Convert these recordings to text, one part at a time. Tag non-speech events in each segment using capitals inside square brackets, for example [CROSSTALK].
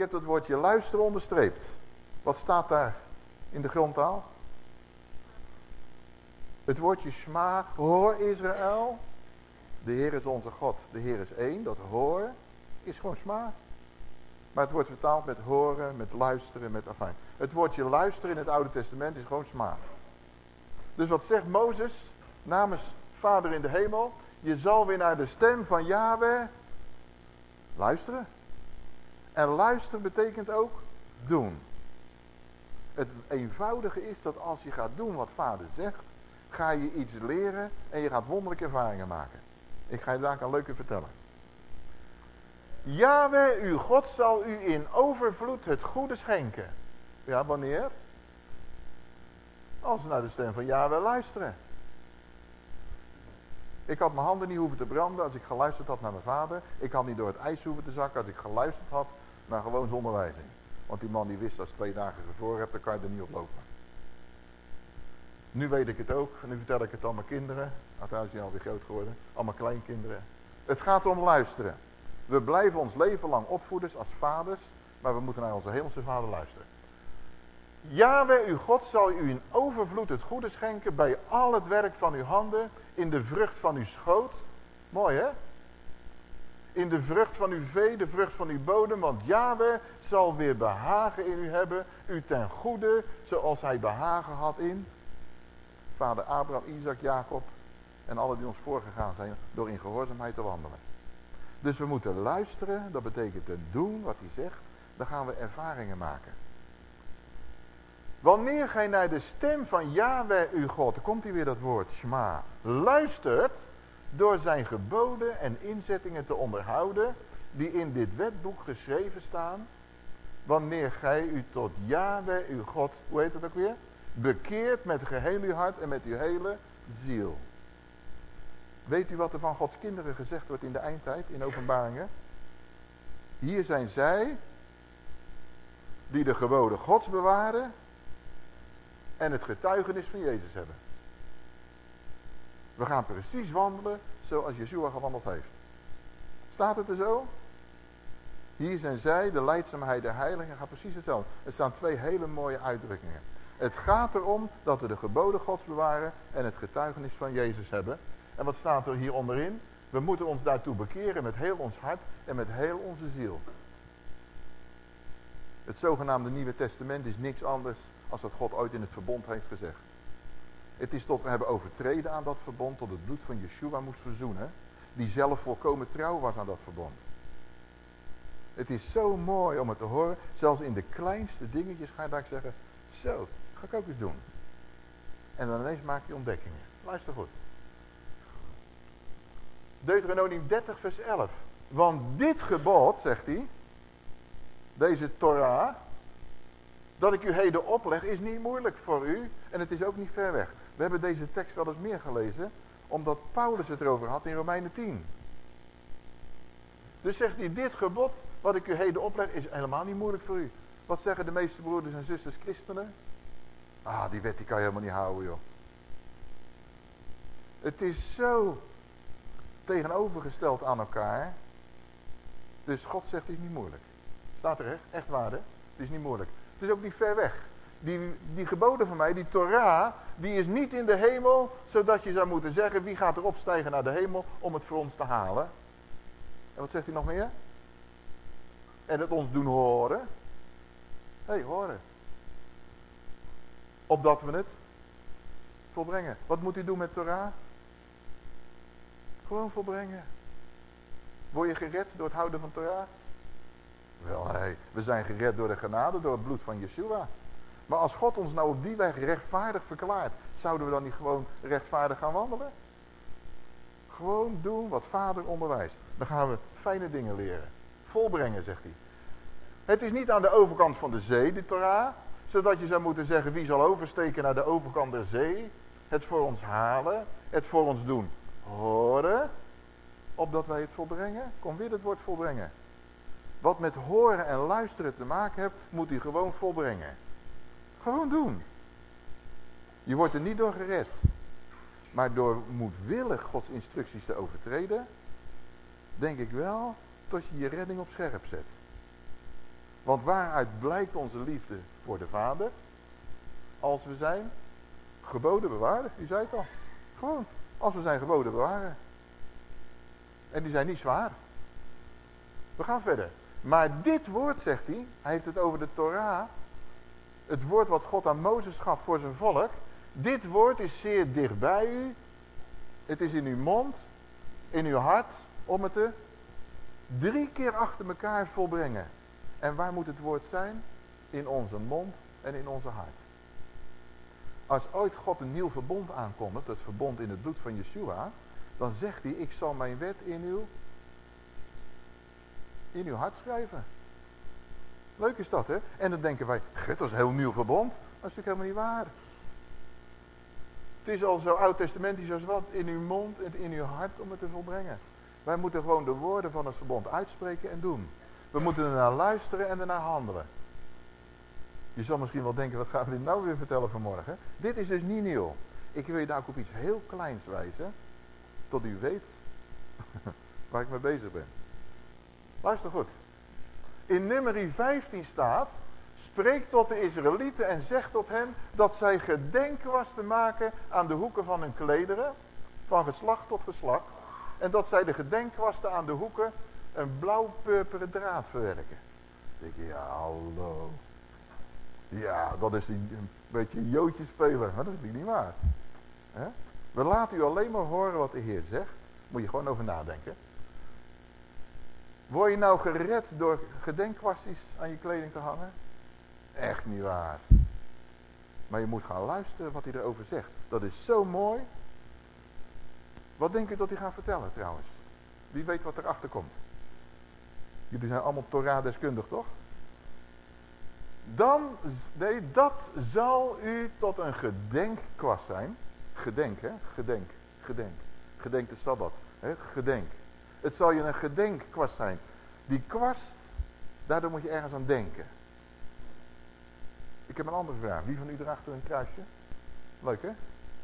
heb het woordje luisteren onderstreept. Wat staat daar in de grondtaal? Het woordje sma, hoor Israël. De Heer is onze God. De Heer is één, dat horen is gewoon sma. Maar het wordt vertaald met horen, met luisteren, met afijn. Het woordje luisteren in het Oude Testament is gewoon sma. Dus wat zegt Mozes namens Vader in de hemel? Je zal weer naar de stem van Yahweh luisteren. En luisteren betekent ook doen. Het eenvoudige is dat als je gaat doen wat vader zegt, ga je iets leren en je gaat wonderlijke ervaringen maken. Ik ga je daar een leuke vertellen. Yahweh, uw God, zal u in overvloed het goede schenken. Ja, wanneer? Als we naar de stem van Yahweh luisteren. Ik had mijn handen niet hoeven te branden als ik geluisterd had naar mijn vader. Ik had niet door het ijs hoeven te zakken als ik geluisterd had maar gewoon zonder wijzing. Want die man die wist als twee dagen ervoor hebt, dan kan je er niet op lopen. Nu weet ik het ook. Nu vertel ik het aan mijn kinderen. Althans, die alweer groot geworden. Al mijn kleinkinderen. Het gaat om luisteren. We blijven ons leven lang opvoeders als vaders. Maar we moeten naar onze hemelse vader luisteren. Yahweh, uw God, zal u in overvloed het goede schenken bij al het werk van uw handen, in de vrucht van uw schoot. Mooi hè? in de vrucht van uw vee, de vrucht van uw bodem, want Yahweh zal weer behagen in u hebben, u ten goede, zoals hij behagen had in vader Abraham, Isaac, Jacob en alle die ons voorgegaan zijn, door in gehoorzaamheid te wandelen. Dus we moeten luisteren, dat betekent te doen wat hij zegt, dan gaan we ervaringen maken. Wanneer gij naar de stem van Yahweh uw God, dan komt hier weer dat woord, Shema, luistert, door zijn geboden en inzettingen te onderhouden die in dit wetboek geschreven staan, wanneer gij u tot Yahweh uw God, hoe heet het ook weer? Bekeert met geheel uw hart en met uw hele ziel. Weet u wat er van Gods kinderen gezegd wordt in de eindtijd, in openbaringen? Hier zijn zij die de geboden Gods bewaren en het getuigenis van Jezus hebben. We gaan precies wandelen zoals Yeshua gewandeld heeft. Staat het er zo? Hier zijn zij, de leidzaamheid der heiligen, gaat precies hetzelfde. Er staan twee hele mooie uitdrukkingen. Het gaat erom dat we de geboden gods bewaren en het getuigenis van Jezus hebben. En wat staat er hier onderin? We moeten ons daartoe bekeren met heel ons hart en met heel onze ziel. Het zogenaamde Nieuwe Testament is niks anders als wat God ooit in het verbond heeft gezegd. Het is tot we hebben overtreden aan dat verbond, tot het bloed van Yeshua moest verzoenen. Die zelf volkomen trouw was aan dat verbond. Het is zo mooi om het te horen. Zelfs in de kleinste dingetjes ga je daar zeggen, zo, ga ik ook eens doen. En dan ineens maak je ontdekkingen. Luister goed. Deuteronomium 30 vers 11. Want dit gebod, zegt hij, deze Torah, dat ik u heden opleg, is niet moeilijk voor u en het is ook niet ver weg. We hebben deze tekst wel eens meer gelezen, omdat Paulus het erover had in Romeinen 10. Dus zegt hij, dit gebod wat ik u heden opleg is helemaal niet moeilijk voor u. Wat zeggen de meeste broeders en zusters christenen? Ah, die wet die kan je helemaal niet houden, joh. Het is zo tegenovergesteld aan elkaar. Dus God zegt het is niet moeilijk. Staat er echt, echt waar hè? Het is niet moeilijk. Het is ook niet ver weg die, die geboden van mij, die Torah, die is niet in de hemel, zodat je zou moeten zeggen, wie gaat er opstijgen naar de hemel om het voor ons te halen? En wat zegt hij nog meer? En het ons doen horen. Hé, hey, horen. Opdat we het volbrengen. Wat moet u doen met Torah? Gewoon volbrengen. Word je gered door het houden van Torah? Wel, we zijn gered door de genade, door het bloed van Yeshua. Maar als God ons nou op die weg rechtvaardig verklaart, zouden we dan niet gewoon rechtvaardig gaan wandelen? Gewoon doen wat vader onderwijst. Dan gaan we fijne dingen leren. Volbrengen, zegt hij. Het is niet aan de overkant van de zee, de Torah. Zodat je zou moeten zeggen, wie zal oversteken naar de overkant der zee? het voor ons halen, het voor ons doen horen, opdat wij het volbrengen. Kom weer het woord volbrengen. Wat met horen en luisteren te maken heeft, moet u gewoon volbrengen. Gewoon doen. Je wordt er niet door gered. Maar door moedwillig Gods instructies te overtreden, denk ik wel dat je je redding op scherp zet. Want waaruit blijkt onze liefde voor de Vader? Als we zijn geboden bewaren. U zei het al. Gewoon. Als we zijn geboden bewaren. En die zijn niet zwaar. We gaan verder. Maar dit woord, zegt hij, hij heeft het over de Torah. Het woord wat God aan Mozes gaf voor zijn volk. Dit woord is zeer dicht bij u. Het is in uw mond, in uw hart, om het te drie keer achter elkaar volbrengen. En waar moet het woord zijn? In onze mond en in onze hart. Als ooit God een nieuw verbond aankondigt, het verbond in het bloed van Yeshua, dan zegt hij, ik zal mijn wet in uw, in uw hart schrijven. Leuk is dat, hè? En dan denken wij, dat is een heel nieuw verbond. Dat is natuurlijk helemaal niet waar. Het is al zo oud-testamentisch als wat, in uw mond en in uw hart om het te volbrengen. Wij moeten gewoon de woorden van het verbond uitspreken en doen. We moeten ernaar luisteren en ernaar handelen. Je zal misschien wel denken, wat gaan we dit nou weer vertellen vanmorgen? Dit is dus niet nieuw. Ik wil je daar ook op iets heel kleins wijzen. Tot u weet [LAUGHS] waar ik mee bezig ben. Luister goed. In nummer 15 staat, spreek tot de Israëlieten en zeg tot hen dat zij gedenk was te maken aan de hoeken van hun klederen, van geslacht tot geslacht. En dat zij de gedenkwasten aan de hoeken een blauw-purperen draad verwerken. Denk je, ja hallo. Ja, dat is een beetje joodje spelen. Maar dat is niet waar. We laten u alleen maar horen wat de Heer zegt. Moet je gewoon over nadenken. Word je nou gered door gedenkwasties aan je kleding te hangen? Echt niet waar. Maar je moet gaan luisteren wat hij erover zegt. Dat is zo mooi. Wat denk je dat hij gaat vertellen trouwens? Wie weet wat erachter komt? Jullie zijn allemaal Torah-deskundig, toch? Dan, nee, dat zal u tot een gedenkkwast zijn. Gedenk, hè? Gedenk, gedenk. Gedenk de Sabbat, hè? Gedenk. Het zal je een gedenkkwast zijn. Die kwast, daardoor moet je ergens aan denken. Ik heb een andere vraag. Wie van u draagt er een kruisje? Leuk, hè?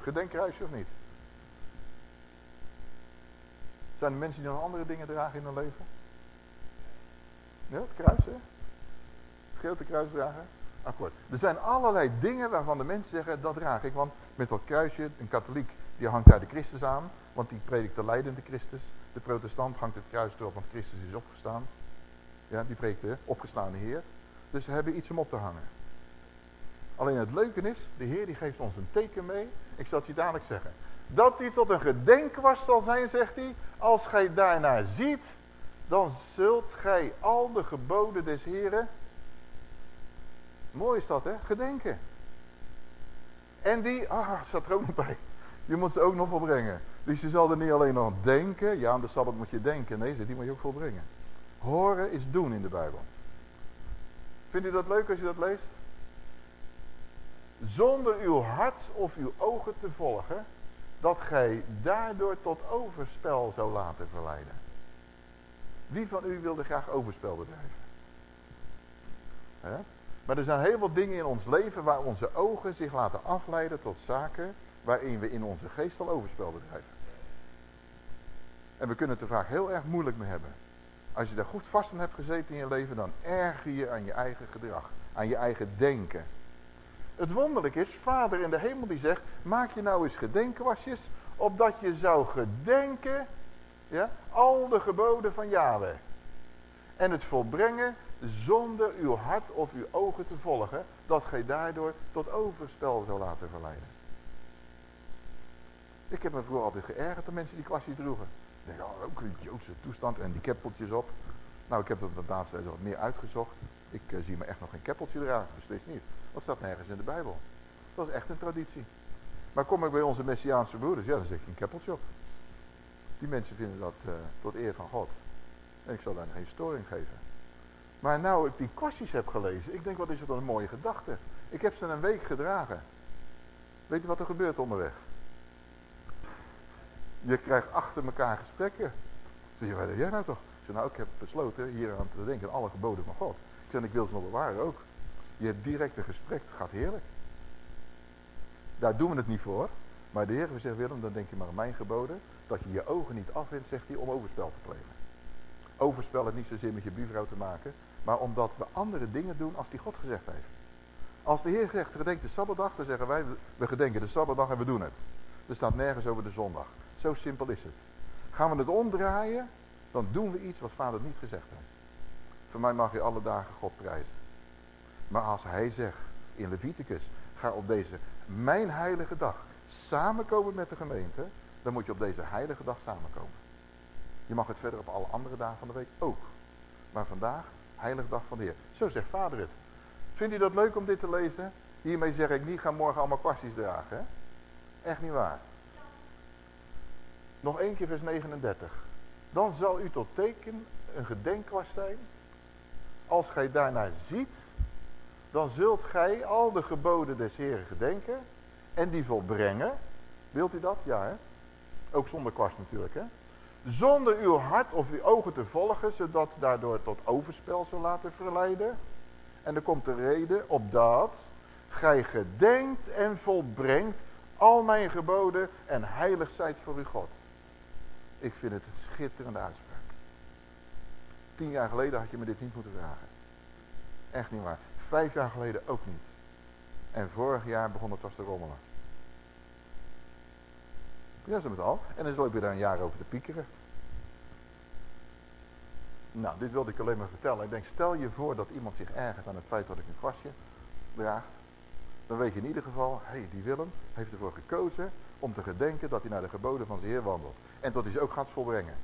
Gedenkkruisje of niet? Zijn er mensen die nog andere dingen dragen in hun leven? Ja, het kruis, hè? Grote kruisdrager. Akkoord. Er zijn allerlei dingen waarvan de mensen zeggen, dat draag ik. Want met dat kruisje, een katholiek, die hangt daar de Christus aan. Want die predikt de leidende Christus. De protestant hangt het kruis erop, want Christus is opgestaan. Ja, die preekt de opgestaande Heer. Dus ze hebben iets om op te hangen. Alleen het leuke is, de Heer die geeft ons een teken mee. Ik zal het je dadelijk zeggen. Dat die tot een gedenkwas zal zijn, zegt hij. Als gij daarnaar ziet, dan zult gij al de geboden des Heren, mooi is dat hè, gedenken. En die, ah, staat er ook nog bij. Je moet ze ook nog volbrengen. Dus je zal er niet alleen nog denken, ja aan de Sabbat moet je denken. Nee, die moet je ook volbrengen. Horen is doen in de Bijbel. Vindt u dat leuk als je dat leest? Zonder uw hart of uw ogen te volgen, dat gij daardoor tot overspel zou laten verleiden. Wie van u wilde graag overspel bedrijven? Maar er zijn heel veel dingen in ons leven waar onze ogen zich laten afleiden tot zaken waarin we in onze geest al overspel bedrijven. En we kunnen het er vaak heel erg moeilijk mee hebben. Als je daar goed vast aan hebt gezeten in je leven, dan erger je aan je eigen gedrag, aan je eigen denken. Het wonderlijk is, Vader in de hemel die zegt, maak je nou eens gedenkwasjes, opdat je zou gedenken, ja, al de geboden van Yahweh. En het volbrengen zonder uw hart of uw ogen te volgen, dat gij daardoor tot overspel zou laten verleiden. Ik heb me vroeger altijd geërgerd aan mensen die kwastjes droegen. Ik denk, oh, ook een Joodse toestand en die keppeltjes op. Nou, ik heb dat inderdaad steeds wat meer uitgezocht. Ik uh, zie me echt nog geen keppeltje dragen, beslist niet. Dat staat nergens in de Bijbel. Dat is echt een traditie. Maar kom ik bij onze Messiaanse broeders, ja, dan zeg ik een keppeltje op. Die mensen vinden dat uh, tot eer van God. En ik zal daar geen storing geven. Maar nou ik die kwastjes heb gelezen, ik denk wat is het een mooie gedachte. Ik heb ze een week gedragen. Weet je wat er gebeurt onderweg? Je krijgt achter elkaar gesprekken. Zeg je, wat jij nou toch? Ik zeg, nou, ik heb besloten hier aan te denken, alle geboden van God. Ik zeg, ik wil ze nog bewaren ook. Je hebt direct een gesprek, het gaat heerlijk. Daar doen we het niet voor. Maar de Heer zegt, Willem, dan denk je maar aan mijn geboden. Dat je je ogen niet afwendt, zegt hij, om overspel te plegen. Overspel heeft niet zozeer met je buurvrouw te maken. Maar omdat we andere dingen doen als die God gezegd heeft. Als de Heer zegt, gedenk de Sabbatdag, dan zeggen wij, we gedenken de Sabbatdag en we doen het. Er staat nergens over de zondag. Zo simpel is het. Gaan we het omdraaien, dan doen we iets wat vader niet gezegd heeft. Voor mij mag je alle dagen God prijzen. Maar als hij zegt in Leviticus, ga op deze mijn heilige dag samenkomen met de gemeente, dan moet je op deze heilige dag samenkomen. Je mag het verder op alle andere dagen van de week ook. Maar vandaag, heilige dag van de Heer. Zo zegt vader het. Vindt u dat leuk om dit te lezen? Hiermee zeg ik niet, ga morgen allemaal kwastjes dragen. Hè? Echt niet waar. Nog één keer vers 39. Dan zal u tot teken een gedenkkwast zijn. Als gij daarnaar ziet, dan zult gij al de geboden des Heren gedenken en die volbrengen. Wilt u dat? Ja, hè? Ook zonder kwast natuurlijk, hè? Zonder uw hart of uw ogen te volgen, zodat daardoor tot overspel zou laten verleiden. En er komt de reden op dat gij gedenkt en volbrengt al mijn geboden en heilig zijt voor uw God. Ik vind het een schitterende uitspraak. Tien jaar geleden had je me dit niet moeten vragen. Echt niet waar. Vijf jaar geleden ook niet. En vorig jaar begon het pas te rommelen. Ja, zo met al. En dan loop je daar een jaar over te piekeren. Nou, dit wilde ik alleen maar vertellen. Ik denk, stel je voor dat iemand zich ergert aan het feit dat ik een kwastje draagt. Dan weet je in ieder geval, hé, hey, die Willem heeft ervoor gekozen om te gedenken dat hij naar de geboden van zijn Heer wandelt. En dat hij ze ook gaat volbrengen.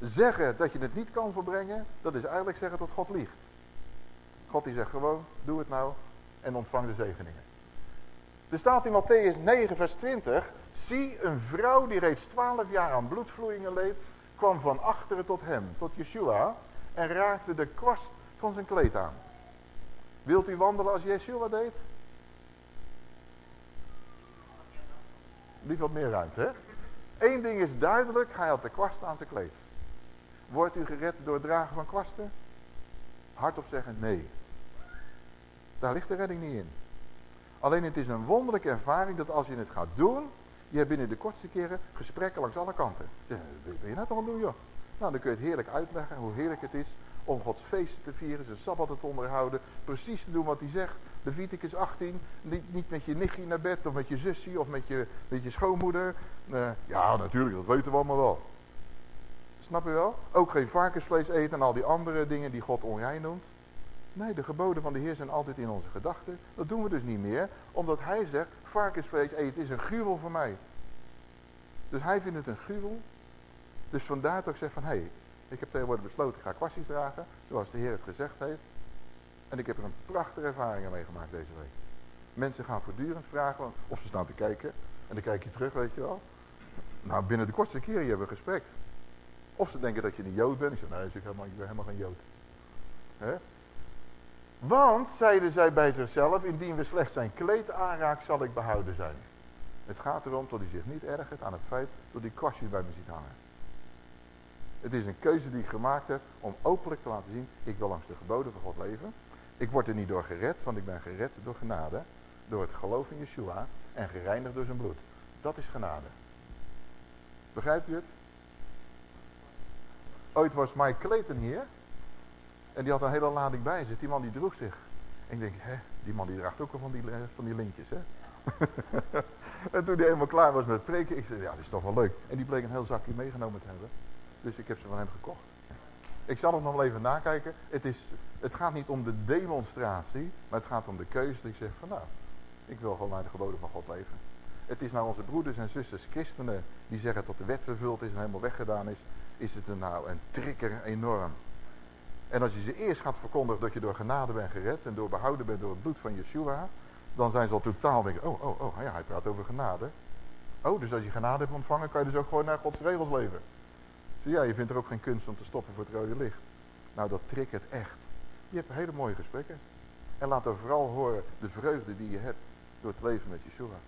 Zeggen dat je het niet kan volbrengen, dat is eigenlijk zeggen dat God liegt. God die zegt gewoon, doe het nou en ontvang de zegeningen. Er staat in Matthäus 9 vers 20, zie een vrouw die reeds 12 jaar aan bloedvloeien leed, kwam van achteren tot hem, tot Yeshua, en raakte de kwast van zijn kleed aan. Wilt u wandelen als Yeshua deed? Lief wat meer ruimte, hè? Eén ding is duidelijk, hij had de kwast aan zijn kleed. Wordt u gered door het dragen van kwasten? Hardop zeggen nee. Daar ligt de redding niet in. Alleen het is een wonderlijke ervaring dat als je het gaat doen, je hebt binnen de kortste keren gesprekken langs alle kanten. Wat ben je toch aan doen joh? Nou, dan kun je het heerlijk uitleggen hoe heerlijk het is om Gods feesten te vieren, zijn sabbaten te onderhouden, precies te doen wat hij zegt. Leviticus 18, niet, met je nichtje naar bed of met je zusje of met je, met je schoonmoeder. Uh, ja, natuurlijk, dat weten we allemaal wel. Snap je wel? Ook geen varkensvlees eten en al die andere dingen die God onrein noemt. Nee, de geboden van de Heer zijn altijd in onze gedachten. Dat doen we dus niet meer, omdat hij zegt, varkensvlees eten is een gruwel voor mij. Dus hij vindt het een gruwel. Dus vandaar dat ik zeg van, hé, hey, ik heb tegenwoordig besloten, ik ga kwastjes dragen, zoals de Heer het gezegd heeft. En ik heb er een prachtige ervaringen mee gemaakt deze week. Mensen gaan voortdurend vragen of ze staan te kijken. En dan kijk je terug, weet je wel. Nou, binnen de kortste keer je hebt een gesprek. Of ze denken dat je een Jood bent. Ik zeg, nee, ik, helemaal, ik ben helemaal geen Jood. He? Want, zeiden zij bij zichzelf, indien we slechts zijn kleed aanraakt, zal ik behouden zijn. Het gaat erom dat hij zich niet ergert aan het feit dat hij kwastjes bij me ziet hangen. Het is een keuze die ik gemaakt heb om openlijk te laten zien, ik wil langs de geboden van God leven. Ik word er niet door gered, want ik ben gered door genade. Door het geloof in Yeshua en gereinigd door zijn bloed. Dat is genade. Begrijpt u het? Ooit was Mike Clayton hier. En die had een hele lading bij zich. Die man die droeg zich. En ik denk, hè, die man die draagt ook al van die, eh, van die lintjes, hè. [LAUGHS] en toen hij eenmaal klaar was met preken, ik zei, ja, dat is toch wel leuk. En die bleek een heel zakje meegenomen te hebben. Dus ik heb ze van hem gekocht. Ik zal het nog wel even nakijken. Het, is, het gaat niet om de demonstratie, maar het gaat om de keuze. Dat ik zeg van nou, ik wil gewoon naar de geboden van God leven. Het is nou onze broeders en zusters, christenen, die zeggen dat de wet vervuld is en helemaal weggedaan is. Is het er nou een trigger enorm. En als je ze eerst gaat verkondigen dat je door genade bent gered en door behouden bent door het bloed van Yeshua, dan zijn ze al totaal denken, oh, oh, oh, ja, hij praat over genade. Oh, dus als je genade hebt ontvangen, kan je dus ook gewoon naar Gods regels leven. Zie ja, je vindt er ook geen kunst om te stoppen voor het rode licht. Nou, dat het echt. Je hebt hele mooie gesprekken. En laat er vooral horen de vreugde die je hebt door het leven met Yeshua.